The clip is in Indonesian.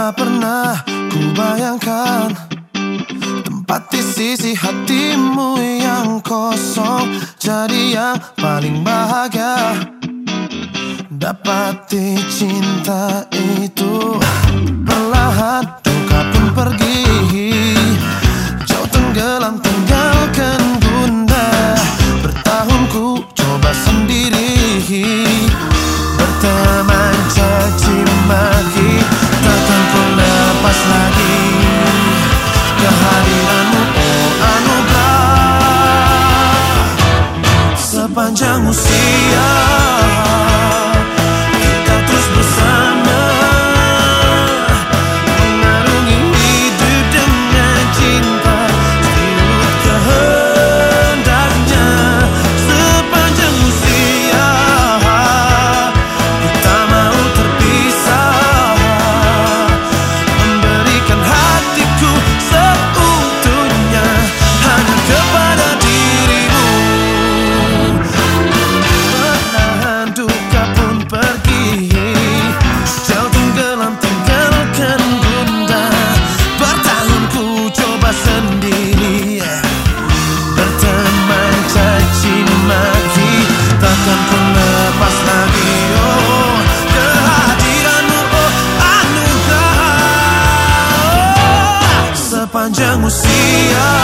Tak pernah ku bayangkan. Tempat di sisi hatimu yang kosong Jadi yang paling bahagia. Dapat dicintai panjang usia te angustia.